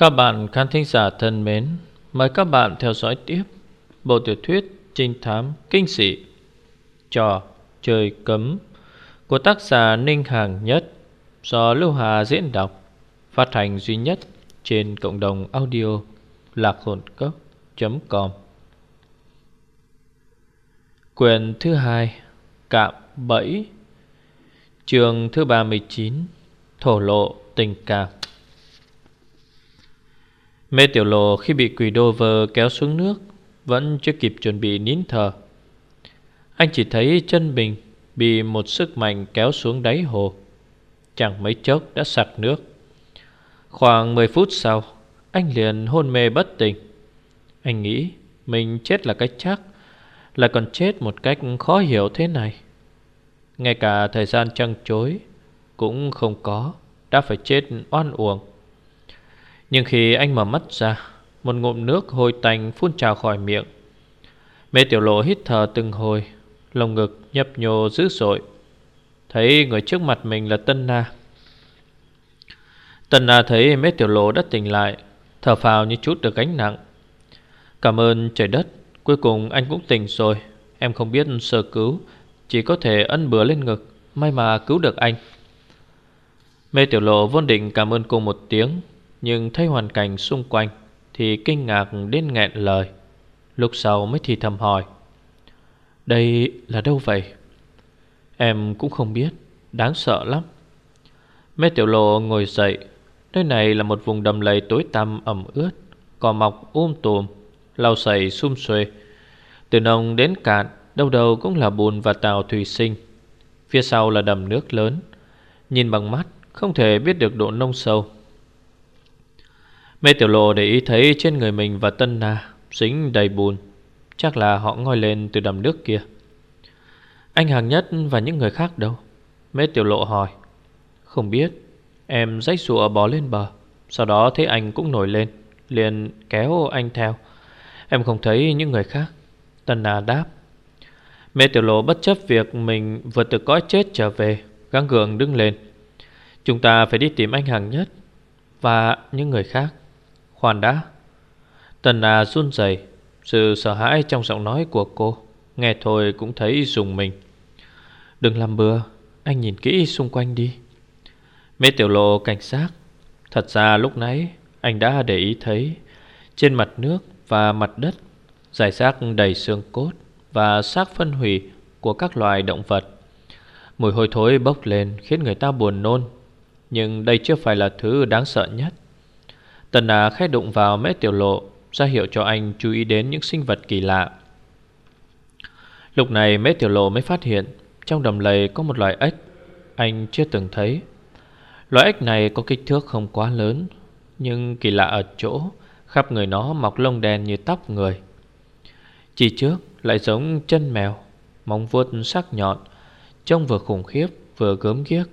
Các bạn khán thính giả thân mến, mời các bạn theo dõi tiếp bộ tiểu thuyết trinh thám kinh dị Trò chơi cấm của tác giả Ninh Hàng Nhất do Lưu Hà diễn đọc, phát hành duy nhất trên cộng đồng audio lạc hồn cốc.com Quyền thứ hai Cạm bẫy Trường thứ 39 Thổ lộ tình cảm. Mê tiểu lộ khi bị quỷ đô vơ kéo xuống nước, Vẫn chưa kịp chuẩn bị nín thở. Anh chỉ thấy chân mình Bị một sức mạnh kéo xuống đáy hồ. Chẳng mấy chốc đã sặc nước. Khoảng 10 phút sau, Anh liền hôn mê bất tỉnh. Anh nghĩ mình chết là cách chắc, Là còn chết một cách khó hiểu thế này. Ngay cả thời gian trăng chối Cũng không có, Đã phải chết oan uổng nhưng khi anh mở mắt ra, Một ngụm nước hôi tanh phun trào khỏi miệng. Mê tiểu lộ hít thở từng hồi, Lồng ngực nhấp nhô dữ dội. Thấy người trước mặt mình là Tân Na. Tân Na thấy mê tiểu lộ đã tỉnh lại, Thở phào như chút được gánh nặng. Cảm ơn trời đất, Cuối cùng anh cũng tỉnh rồi. Em không biết sơ cứu, Chỉ có thể ân bừa lên ngực, May mà cứu được anh. Mê tiểu lộ vốn định cảm ơn cô một tiếng nhưng thấy hoàn cảnh xung quanh Thì kinh ngạc đến nghẹn lời. Lúc sau mới thì thầm hỏi, Đây là đâu vậy? Em cũng không biết, Đáng sợ lắm. Mê tiểu lộ ngồi dậy, Nơi này là một vùng đầm lầy tối tăm, ẩm ướt, Cỏ mọc um tùm, Lau sầy sum xuê. Từ nông đến cạn, Đâu đâu cũng là bùn và tàu thủy sinh. Phía sau là đầm nước lớn, Nhìn bằng mắt Không thể biết được độ nông sâu. Mê tiểu lộ để ý thấy trên người mình và Tân Na Dính đầy bùn. Chắc là họ ngoi lên từ đầm nước kia. Anh Hàng Nhất và những người khác đâu? Mê tiểu lộ hỏi. Không biết. Em rách sụa bò lên bờ. Sau đó thấy anh cũng nổi lên, Liền kéo anh theo. Em không thấy những người khác. Tân Na đáp. Mê tiểu lộ bất chấp việc mình vừa từ cõi chết trở về, Gắng gượng đứng lên. Chúng ta phải đi tìm anh Hàng Nhất Và những người khác. Khoan đã. Tần à run rẩy. Sự sợ hãi trong giọng nói của cô, Nghe thôi cũng thấy dùng mình. Đừng làm bừa, Anh nhìn kỹ xung quanh đi. Mê tiểu lộ cảnh sát Thật ra lúc nãy, Anh đã để ý thấy Trên mặt nước và mặt đất, Giải rác đầy xương cốt Và xác phân hủy của các loài động vật. Mùi hôi thối bốc lên, Khiến người ta buồn nôn. Nhưng đây chưa phải là thứ đáng sợ nhất. Tần Á khẽ đụng vào mét tiểu lộ, ra hiệu cho anh chú ý đến những sinh vật kỳ lạ. Lúc này mét tiểu lộ mới phát hiện, Trong đầm lầy có một loài ếch, Anh chưa từng thấy. Loài ếch này có kích thước không quá lớn, Nhưng kỳ lạ ở chỗ Khắp người nó mọc lông đen như tóc người. Chỉ trước lại giống chân mèo, Móng vuốt sắc nhọn, Trông vừa khủng khiếp vừa gớm ghiếc.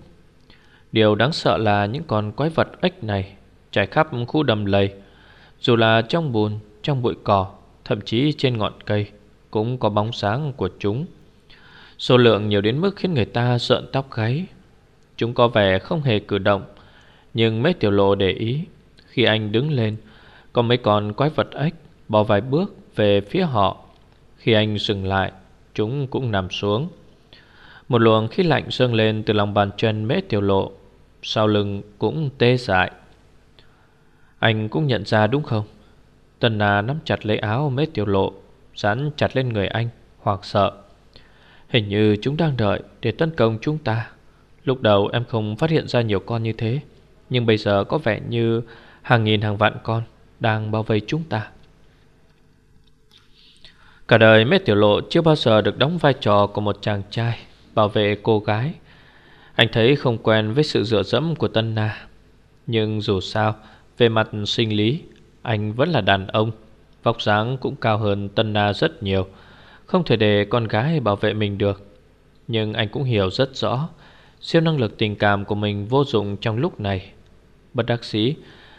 Điều đáng sợ là những con quái vật ếch này trải khắp khu đầm lầy Dù là trong bùn, trong bụi cỏ Thậm chí trên ngọn cây Cũng có bóng sáng của chúng. Số lượng nhiều đến mức khiến người ta sợn tóc gáy. Chúng có vẻ không hề cử động Nhưng mấy tiểu lộ để ý Khi anh đứng lên Có mấy con quái vật ếch Bỏ vài bước về phía họ. Khi anh dừng lại Chúng cũng nằm xuống. Một luồng khí lạnh dâng lên từ lòng bàn chân mễ tiểu lộ Sau lưng cũng tê dại anh cũng nhận ra đúng không? Tần Na nắm chặt lấy áo mết tiểu lộ, Dán chặt lên người anh Hoặc sợ. Hình như chúng đang đợi để tấn công chúng ta. Lúc đầu em không phát hiện ra nhiều con như thế, Nhưng bây giờ có vẻ như Hàng nghìn hàng vạn con Đang bao vây chúng ta. Cả đời mết tiểu lộ chưa bao giờ được đóng vai trò của một chàng trai Bảo vệ cô gái. Anh thấy không quen với sự dựa dẫm của Tân Na Nhưng dù sao về mặt sinh lý, Anh vẫn là đàn ông, Vóc dáng cũng cao hơn Tân Na rất nhiều. Không thể để con gái bảo vệ mình được. Nhưng anh cũng hiểu rất rõ, Siêu năng lực tình cảm của mình vô dụng trong lúc này. Bất đắc sĩ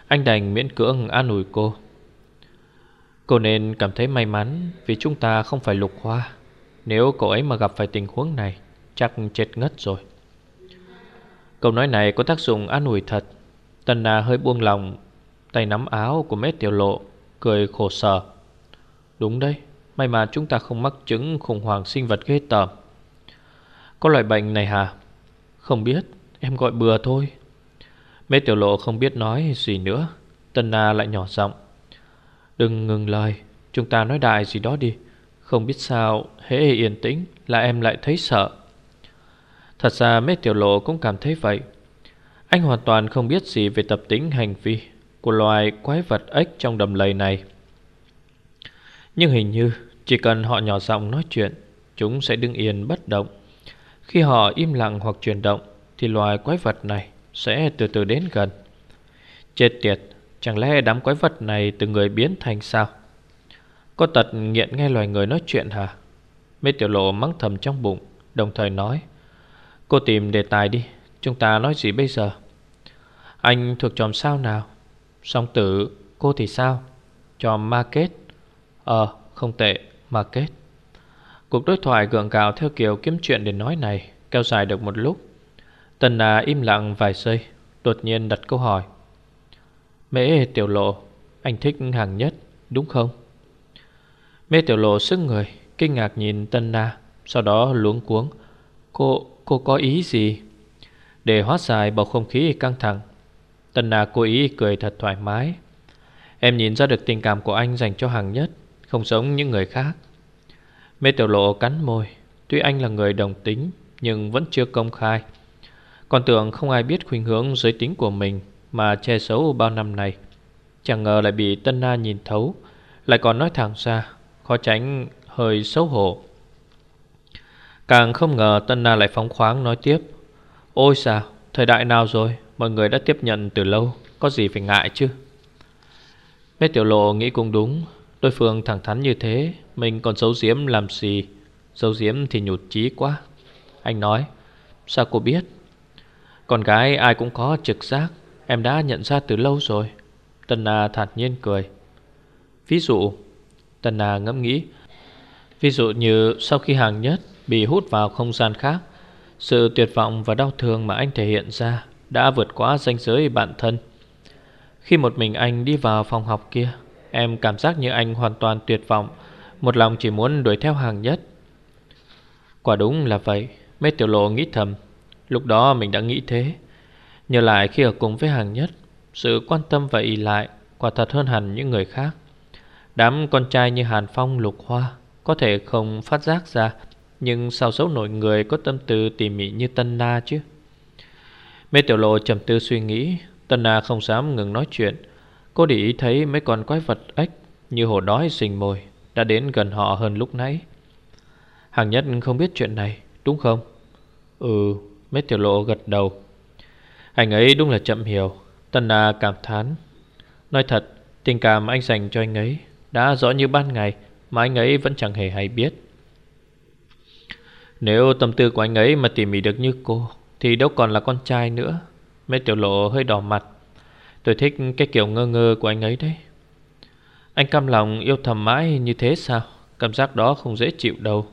Anh đành miễn cưỡng an ủi cô. Cô nên cảm thấy may mắn Vì chúng ta không phải lục hoa. Nếu cậu ấy mà gặp phải tình huống này, Chắc chết ngất rồi. Câu nói này có tác dụng an ủi thật. Tần Na hơi buông lòng Tay nắm áo của mét tiểu lộ, Cười khổ sở. Đúng đấy, May mà chúng ta không mắc chứng khủng hoảng sinh vật ghê tởm. Có loại bệnh này hả? Không biết, Em gọi bừa thôi. Mét tiểu lộ không biết nói gì nữa, Tân Na lại nhỏ giọng. Đừng ngừng lời, Chúng ta nói đại gì đó đi. Không biết sao, hễ yên tĩnh Là em lại thấy sợ. Thật ra mê tiểu lộ cũng cảm thấy vậy. Anh hoàn toàn không biết gì về tập tính hành vi. Của loài quái vật ếch trong đầm lầy này. Nhưng hình như Chỉ cần họ nhỏ giọng nói chuyện, Chúng sẽ đứng yên bất động. Khi họ im lặng hoặc chuyển động, Thì loài quái vật này Sẽ từ từ đến gần. Chết tiệt, Chẳng lẽ đám quái vật này từ người biến thành sao? Có tật nghiện nghe loài người nói chuyện hả? Mê tiểu lộ mắng thầm trong bụng, Đồng thời nói, Cô tìm đề tài đi, Chúng ta nói gì bây giờ? Anh thuộc chòm sao nào? Song tử Cô thì sao? Chòm market Ờ không tệ Market Cuộc đối thoại gượng gạo theo kiểu kiếm chuyện để nói này Kéo dài được một lúc. Tần Na im lặng vài giây Đột nhiên đặt câu hỏi. Mễ tiểu lộ Anh thích hàng nhất đúng không? Mễ tiểu lộ sức người Kinh ngạc nhìn Tân Na Sau đó luống cuống. Cô, cô có ý gì? Để hóa giải bầu không khí căng thẳng Tân Na cố ý cười thật thoải mái. Em nhìn ra được tình cảm của anh dành cho hàng nhất, Không giống những người khác. Mê tiểu lộ cắn môi. Tuy anh là người đồng tính, Nhưng vẫn chưa công khai. Còn tưởng không ai biết khuynh hướng giới tính của mình Mà che giấu bao năm này Chẳng ngờ lại bị Tân Na nhìn thấu, Lại còn nói thẳng ra, Khó tránh hơi xấu hổ. Càng không ngờ Tân Na lại phóng khoáng nói tiếp. Ôi sao Thời đại nào rồi? Mọi người đã tiếp nhận từ lâu, Có gì phải ngại chứ? Mê tiểu lộ nghĩ cũng đúng, Đối phương thẳng thắn như thế, Mình còn giấu giếm làm gì? Giấu giếm thì nhụt chí quá. Anh nói, Sao cô biết? Con gái ai cũng có trực giác, Em đã nhận ra từ lâu rồi. Tân Na thản nhiên cười. Ví dụ, Tân Na ngẫm nghĩ, Ví dụ như sau khi hàng nhất Bị hút vào không gian khác, Sự tuyệt vọng và đau thương mà anh thể hiện ra đã vượt quá ranh giới bản thân. Khi một mình anh đi vào phòng học kia, Em cảm giác như anh hoàn toàn tuyệt vọng, Một lòng chỉ muốn đuổi theo hàng nhất. Quả đúng là vậy Mê tiểu lộ nghĩ thầm. Lúc đó mình đã nghĩ thế. Nhờ lại khi ở cùng với hàng nhất, Sự quan tâm và ý lại Quả thật hơn hẳn những người khác. Đám con trai như Hàn Phong, lục hoa Có thể không phát giác ra, Nhưng sao xấu nổi người có tâm tư tỉ mỉ như Tân Na chứ? Mê tiểu lộ trầm tư suy nghĩ, Tân Na không dám ngừng nói chuyện. Cô để ý thấy mấy con quái vật ếch Như hổ đói sình mồi Đã đến gần họ hơn lúc nãy. Hàng nhất không biết chuyện này, Đúng không? Ừ Mấy tiểu lộ gật đầu. Anh ấy đúng là chậm hiểu, Tân Na cảm thán. Nói thật, Tình cảm anh dành cho anh ấy Đã rõ như ban ngày Mà anh ấy vẫn chẳng hề hay biết. Nếu tâm tư của anh ấy mà tỉ mỉ được như cô thì đâu còn là con trai nữa. Mấy tiểu lộ hơi đỏ mặt. Tôi thích cái kiểu ngơ ngơ của anh ấy đấy. Anh cam lòng yêu thầm mãi như thế sao? Cảm giác đó không dễ chịu đâu.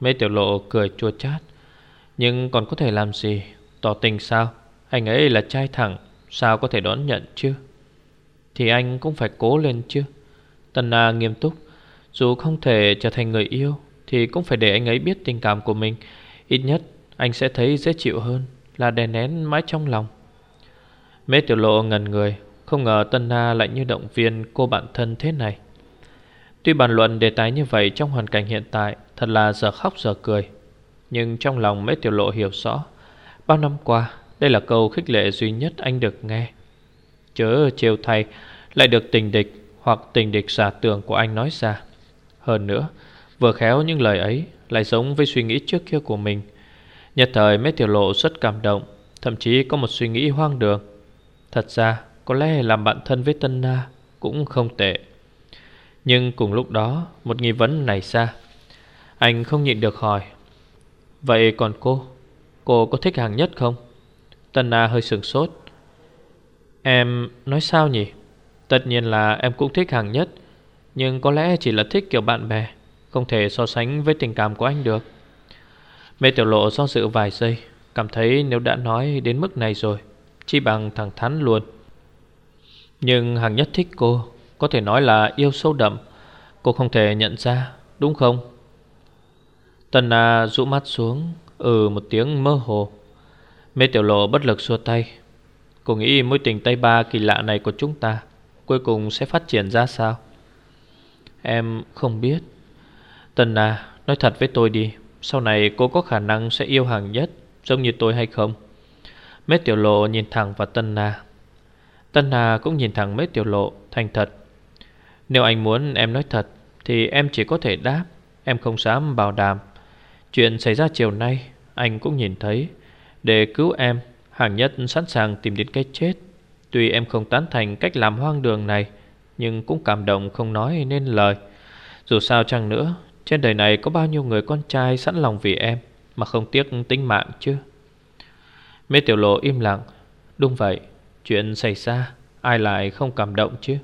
Mê tiểu lộ cười chua chát. Nhưng còn có thể làm gì? Tỏ tình sao? Anh ấy là trai thẳng, Sao có thể đón nhận chứ? Thì anh cũng phải cố lên chứ. Tân Na nghiêm túc. Dù không thể trở thành người yêu, Thì cũng phải để anh ấy biết tình cảm của mình. Ít nhất anh sẽ thấy dễ chịu hơn, Là đè nén mãi trong lòng. Mê tiểu lộ ngần người, Không ngờ Tân Na lại như động viên cô bạn thân thế này. Tuy bàn luận đề tài như vậy trong hoàn cảnh hiện tại Thật là giờ khóc giờ cười, Nhưng trong lòng Mê tiểu lộ hiểu rõ, Bao năm qua, Đây là câu khích lệ duy nhất anh được nghe. Chớ trêu thay, Lại được tình địch Hoặc tình địch giả tưởng của anh nói ra. Hơn nữa, Vừa khéo những lời ấy Lại giống với suy nghĩ trước kia của mình Nhật thời mấy tiểu lộ rất cảm động, Thậm chí có một suy nghĩ hoang đường. Thật ra, có lẽ làm bạn thân với Tân Na Cũng không tệ. Nhưng cùng lúc đó, Một nghi vấn nảy ra. Anh không nhịn được hỏi, Vậy còn cô? Cô có thích hàng nhất không? Tân Na hơi sừng sốt. Em nói sao nhỉ? Tất nhiên là em cũng thích hàng nhất, Nhưng có lẽ chỉ là thích kiểu bạn bè, Không thể so sánh với tình cảm của anh được. Mê tiểu lộ do dự vài giây, Cảm thấy nếu đã nói đến mức này rồi chỉ bằng thẳng thắn luôn. Nhưng hàng nhất thích cô, Có thể nói là yêu sâu đậm, Cô không thể nhận ra, Đúng không? Tân Na rũ mắt xuống Ừ một tiếng mơ hồ. Mê tiểu lộ bất lực xua tay. Cô nghĩ mối tình Tây Ba kỳ lạ này của chúng ta Cuối cùng sẽ phát triển ra sao? Em không biết. Tân Na, nói thật với tôi đi. Sau này cô có khả năng sẽ yêu hàng nhất, Giống như tôi hay không? Mết tiểu lộ nhìn thẳng vào Tân Na. Tân Na cũng nhìn thẳng mết tiểu lộ, Thành thật. Nếu anh muốn em nói thật, Thì em chỉ có thể đáp, Em không dám bảo đảm. Chuyện xảy ra chiều nay, Anh cũng nhìn thấy. Để cứu em, Hàng nhất sẵn sàng tìm đến cái chết. Tuy em không tán thành cách làm hoang đường này, Nhưng cũng cảm động không nói nên lời. Dù sao chăng nữa trên đời này có bao nhiêu người con trai sẵn lòng vì em Mà không tiếc tính mạng chứ? Mê tiểu lộ im lặng. Đúng vậy, Chuyện xảy ra, Ai lại không cảm động chứ?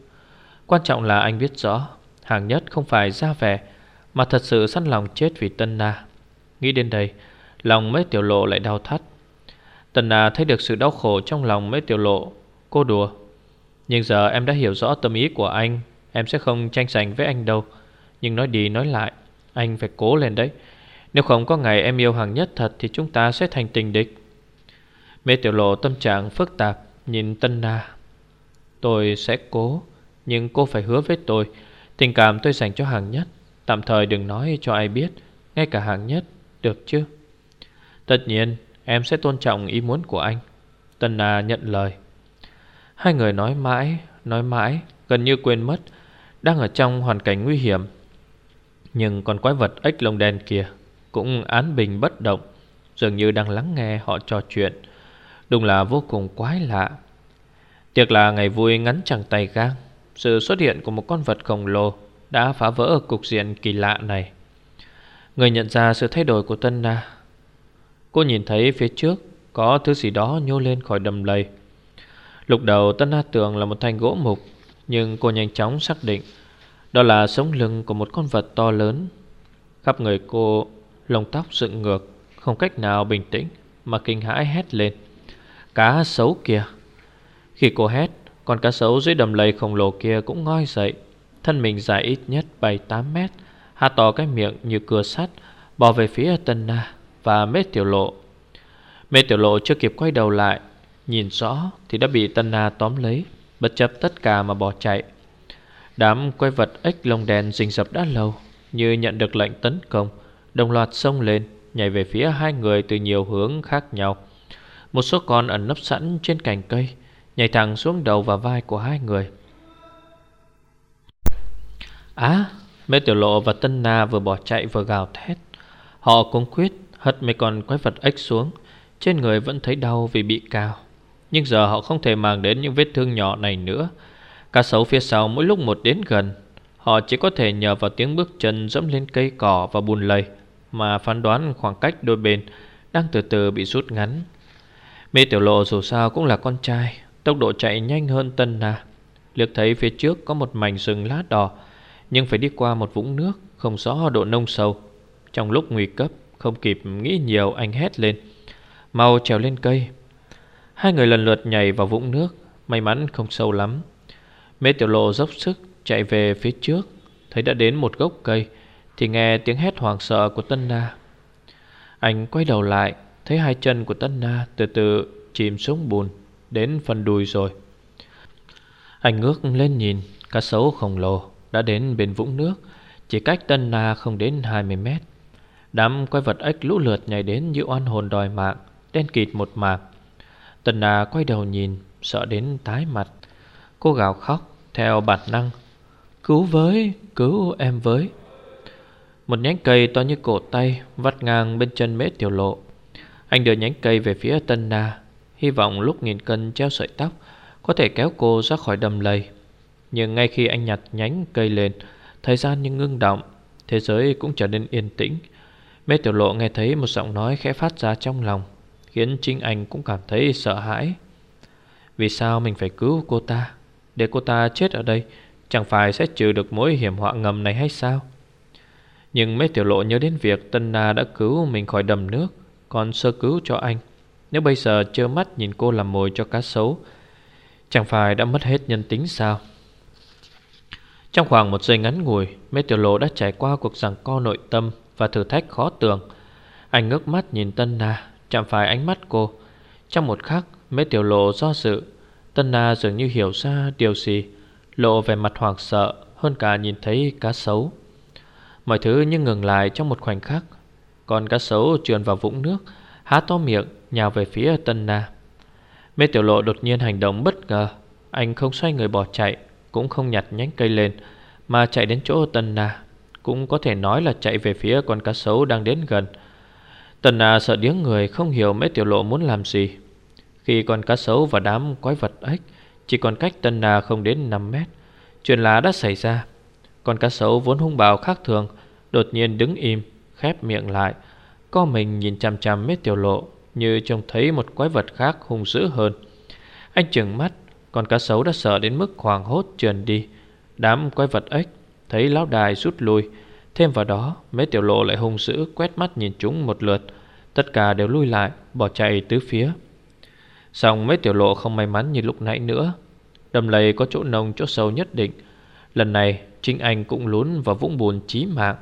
Quan trọng là anh biết rõ, Hàng nhất không phải ra vẻ, Mà thật sự sẵn lòng chết vì Tân Na. Nghĩ đến đây, Lòng mấy tiểu lộ lại đau thắt. Tần Na thấy được sự đau khổ trong lòng mấy tiểu lộ, Cô đùa. Nhưng giờ em đã hiểu rõ tâm ý của anh, Em sẽ không tranh giành với anh đâu. Nhưng nói đi nói lại anh phải cố lên đấy. Nếu không có ngày em yêu hàng nhất thật Thì chúng ta sẽ thành tình địch. Mê tiểu lộ tâm trạng phức tạp, Nhìn Tân Na. Tôi sẽ cố, Nhưng cô phải hứa với tôi, Tình cảm tôi dành cho hàng nhất. Tạm thời đừng nói cho ai biết, Ngay cả hàng nhất được chứ? Tất nhiên, em sẽ tôn trọng ý muốn của anh. Tân Na nhận lời. Hai người nói mãi Nói mãi, Gần như quên mất, Đang ở trong hoàn cảnh nguy hiểm. Nhưng con quái vật ếch lông đen kia Cũng án bình bất động, Dường như đang lắng nghe họ trò chuyện. Đúng là vô cùng quái lạ. Tiệc là ngày vui ngắn chẳng tay gang, Sự xuất hiện của một con vật khổng lồ Đã phá vỡ cục diện kỳ lạ này. Người nhận ra sự thay đổi của Tân Na. Cô nhìn thấy phía trước Có thứ gì đó nhô lên khỏi đầm lầy. Lúc đầu Tân Na tưởng là một thanh gỗ mục, Nhưng cô nhanh chóng xác định đó là sống lưng của một con vật to lớn. Khắp người cô, Lông tóc dựng ngược, Không cách nào bình tĩnh Mà kinh hãi hét lên. Cá sấu kìa Khi cô hét, Con cá sấu dưới đầm lầy khổng lồ kia cũng ngoi dậy. Thân mình dài ít nhất 7-8 mét Hạ to cái miệng như cửa sắt Bỏ về phía Tân Na Và Mê Tiểu Lộ. Mê Tiểu Lộ chưa kịp quay đầu lại, Nhìn rõ thì đã bị Tân Na tóm lấy, Bất chấp tất cả mà bỏ chạy. Đám quái vật ếch lông đèn rình rập đã lâu, Như nhận được lệnh tấn công. Đồng loạt xông lên, Nhảy về phía hai người từ nhiều hướng khác nhau. Một số con ẩn nấp sẵn trên cành cây, Nhảy thẳng xuống đầu và vai của hai người. Á Mê Tiểu Lộ và Tân Na vừa bỏ chạy vừa gào thét. Họ cũng quyết hất mấy con quái vật ếch xuống. Trên người vẫn thấy đau vì bị cào. Nhưng giờ họ không thể mang đến những vết thương nhỏ này nữa. Cá sấu phía sau mỗi lúc một đến gần. Họ chỉ có thể nhờ vào tiếng bước chân dẫm lên cây cỏ và bùn lầy, Mà phán đoán khoảng cách đôi bên đang từ từ bị rút ngắn. Mê Tiểu Lộ dù sao cũng là con trai, Tốc độ chạy nhanh hơn Tân Na Liệt thấy phía trước có một mảnh rừng lá đỏ, nhưng phải đi qua một vũng nước, Không rõ độ nông sâu. Trong lúc nguy cấp, Không kịp nghĩ nhiều, anh hét lên. Mau trèo lên cây. Hai người lần lượt nhảy vào vũng nước, May mắn không sâu lắm. Mê tiểu lộ dốc sức chạy về phía trước, Thấy đã đến một gốc cây, Thì nghe tiếng hét hoảng sợ của Tân Na. Anh quay đầu lại, Thấy hai chân của Tân Na từ từ chìm xuống bùn, Đến phần đùi rồi. Anh ngước lên nhìn, Cá sấu khổng lồ đã đến bên vũng nước, Chỉ cách Tân Na không đến 20 mét. Đám quái vật ếch lũ lượt nhảy đến như oan hồn đòi mạng, Đen kịt một mạc. Tân Na quay đầu nhìn, Sợ đến tái mặt. Cô gào khóc theo bản năng. Cứu với, cứu em với. Một nhánh cây to như cổ tay Vắt ngang bên chân mễ tiểu lộ. Anh đưa nhánh cây về phía Tân Na Hy vọng lúc nghìn cân treo sợi tóc Có thể kéo cô ra khỏi đầm lầy. Nhưng ngay khi anh nhặt nhánh cây lên Thời gian như ngưng động Thế giới cũng trở nên yên tĩnh. Mê tiểu lộ nghe thấy một giọng nói khẽ phát ra trong lòng Khiến chính anh cũng cảm thấy sợ hãi. Vì sao mình phải cứu cô ta? Để cô ta chết ở đây, Chẳng phải sẽ trừ được mối hiểm họa ngầm này hay sao? Nhưng mấy tiểu lộ nhớ đến việc Tân Na đã cứu mình khỏi đầm nước, Còn sơ cứu cho anh. Nếu bây giờ trơ mắt nhìn cô làm mồi cho cá sấu, Chẳng phải đã mất hết nhân tính sao? Trong khoảng một giây ngắn ngủi, mấy Tiểu Lộ đã trải qua cuộc giằng co nội tâm Và thử thách khó tường Anh ngước mắt nhìn Tân Na Chẳng phải ánh mắt cô. Trong một khắc, mấy Tiểu Lộ do dự Tân Na dường như hiểu ra điều gì, Lộ về mặt hoảng sợ Hơn cả nhìn thấy cá sấu. Mọi thứ như ngừng lại trong một khoảnh khắc. Còn cá sấu trườn vào vũng nước, Há to miệng, nhào về phía Tân Na Mê Tiểu Lộ đột nhiên hành động bất ngờ. Anh không xoay người bỏ chạy, Cũng không nhặt nhánh cây lên, Mà chạy đến chỗ Tân Na Cũng có thể nói là chạy về phía con cá sấu đang đến gần. Tân Na sợ điếng người, Không hiểu Mê Tiểu Lộ muốn làm gì. Khi con cá sấu và đám quái vật ếch Chỉ còn cách Tân Na không đến 5 mét, Chuyện lá đã xảy ra. Con cá sấu vốn hung bạo khác thường, Đột nhiên đứng im, Khép miệng lại. Co mình nhìn chằm chằm Mê Tiểu Lộ, như trông thấy một quái vật khác hung dữ hơn. Anh chừng mắt, Con cá sấu đã sợ đến mức hoàng hốt trườn đi. Đám quái vật ếch Thấy lão đài rút lui. Thêm vào đó, mấy tiểu lộ lại hung dữ Quét mắt nhìn chúng một lượt. Tất cả đều lui lại, bỏ chạy tứ phía. Xong mấy tiểu lộ không may mắn như lúc nãy nữa. Đầm lầy có chỗ nông chỗ sâu nhất định. Lần này, Trinh Anh cũng lún vào vũng bùn chí mạng.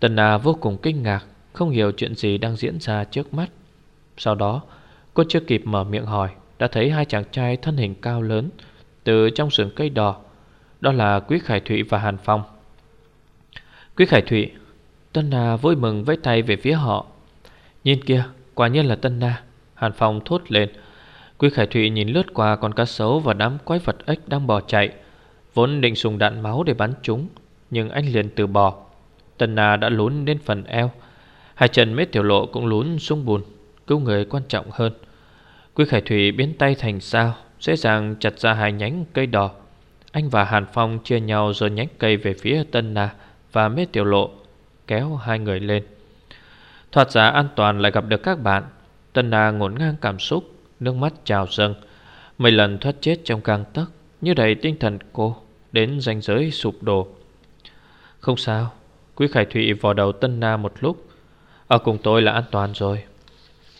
Tần Na vô cùng kinh ngạc, Không hiểu chuyện gì đang diễn ra trước mắt. Sau đó, cô chưa kịp mở miệng hỏi, Đã thấy hai chàng trai thân hình cao lớn, Từ trong sườn cây đỏ. Đó là Quý Khải Thụy và Hàn Phong. Quý Khải Thụy Tân Na vui mừng với tay về phía họ. Nhìn kia quả nhiên là Tân Na. Hàn Phong thốt lên. Quý Khải Thụy nhìn lướt qua con cá sấu Và đám quái vật ếch đang bò chạy. Vốn định dùng đạn máu để bắn chúng, Nhưng anh liền từ bỏ. Tần Na đã lún đến phần eo. Hai chân mết tiểu lộ cũng lún xuống bùn, Cứu người quan trọng hơn. Quý Khải Thủy biến tay thành sao, Dễ dàng chặt ra hai nhánh cây đỏ. Anh và Hàn Phong chia nhau rồi nhánh cây về phía Tân Na Và mết Tiểu Lộ, Kéo hai người lên. Thoạt ra an toàn lại gặp được các bạn. Tân Na ngổn ngang cảm xúc. Nước mắt trào dâng. Mấy lần thoát chết trong gang tấc Như đầy tinh thần cô Đến ranh giới sụp đổ. Không sao Quý Khải Thụy vò đầu Tân Na một lúc. Ở cùng tôi là an toàn rồi.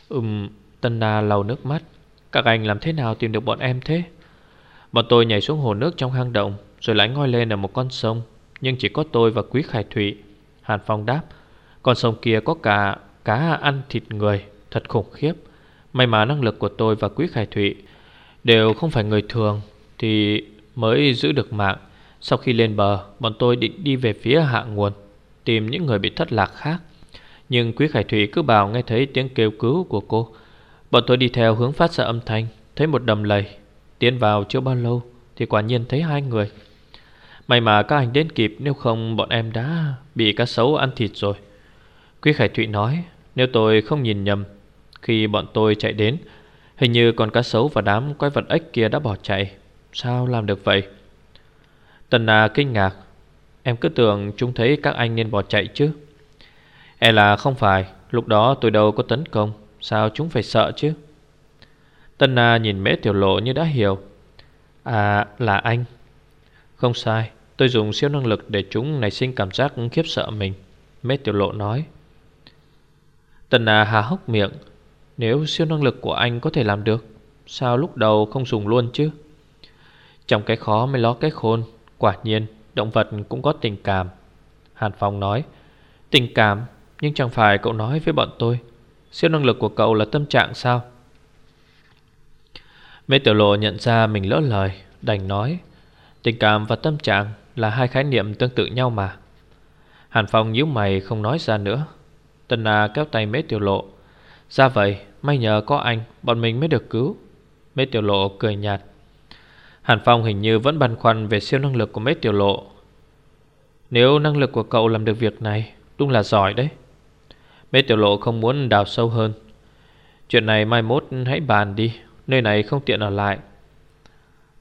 Ừm, Tân Na lau nước mắt. Các anh làm thế nào tìm được bọn em thế? Bọn tôi nhảy xuống hồ nước trong hang động Rồi lại ngoi lên ở một con sông. Nhưng chỉ có tôi và Quý Khải Thụy. Hàn Phong đáp Con sông kia có cả cá ăn thịt người Thật khủng khiếp. May mà năng lực của tôi và Quý Khải Thụy Đều không phải người thường Thì mới giữ được mạng. Sau khi lên bờ, Bọn tôi định đi về phía hạ nguồn, Tìm những người bị thất lạc khác. Nhưng Quý Khải Thủy cứ bảo nghe thấy tiếng kêu cứu của cô. Bọn tôi đi theo hướng phát ra âm thanh, Thấy một đầm lầy, Tiến vào chưa bao lâu Thì quả nhiên thấy hai người. May mà các anh đến kịp, Nếu không bọn em đã bị cá sấu ăn thịt rồi. Quý Khải Thụy nói, Nếu tôi không nhìn nhầm khi bọn tôi chạy đến. Hình như con cá sấu và đám quái vật ếch kia đã bỏ chạy. Sao làm được vậy? Tần Na kinh ngạc. Em cứ tưởng chúng thấy các anh nên bỏ chạy chứ. E là không phải, Lúc đó tôi đâu có tấn công. Sao chúng phải sợ chứ? Tân Na nhìn mễ tiểu lộ như đã hiểu. À là anh. Không sai, Tôi dùng siêu năng lực để chúng nảy sinh cảm giác khiếp sợ mình, Mễ tiểu lộ nói. Tân Na hà hốc miệng. Nếu siêu năng lực của anh có thể làm được, Sao lúc đầu không dùng luôn chứ? Trong cái khó mới ló cái khôn, Quả nhiên Động vật cũng có tình cảm. Hàn Phong nói, Tình cảm, nhưng chẳng phải cậu nói với bọn tôi. Siêu năng lực của cậu là tâm trạng sao? Mê tiểu lộ nhận ra mình lỡ lời, Đành nói, Tình cảm và tâm trạng là hai khái niệm tương tự nhau mà. Hàn Phong nhíu mày không nói ra nữa. Tân Na kéo tay mế tiểu lộ ra vậy, May nhờ có anh, Bọn mình mới được cứu. Mế tiểu lộ cười nhạt. Hàn Phong hình như vẫn băn khoăn Về siêu năng lực của mế tiểu lộ. Nếu năng lực của cậu làm được việc này, Đúng là giỏi đấy. Mết tiểu lộ không muốn đào sâu hơn. Chuyện này mai mốt hãy bàn đi, Nơi này không tiện ở lại.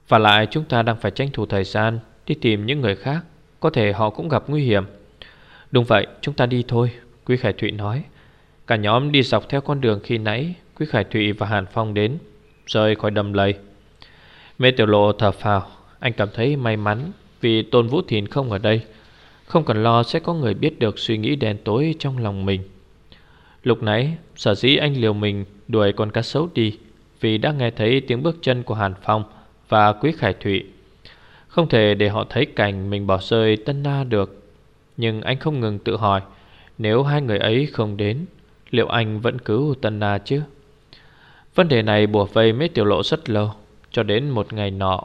Và lại chúng ta đang phải tranh thủ thời gian Đi tìm những người khác, Có thể họ cũng gặp nguy hiểm. Đúng vậy, chúng ta đi thôi, Quý Khải Thụy nói. Cả nhóm đi dọc theo con đường khi nãy, Quý Khải Thụy và Hàn Phong đến, Rời khỏi đầm lầy. Mê tiểu lộ thở phào, Anh cảm thấy may mắn Vì Tôn Vũ Thìn không ở đây, Không cần lo sẽ có người biết được suy nghĩ đen tối trong lòng mình. Lúc nãy, sở dĩ anh liều mình đuổi con cá sấu đi Vì đã nghe thấy tiếng bước chân của Hàn Phong và Quý Khải Thụy. Không thể để họ thấy cảnh mình bỏ rơi Tân Na được, Nhưng anh không ngừng tự hỏi Nếu hai người ấy không đến Liệu anh vẫn cứu Tân Na chứ? Vấn đề này bùa vây mấy tiểu lộ rất lâu, Cho đến một ngày nọ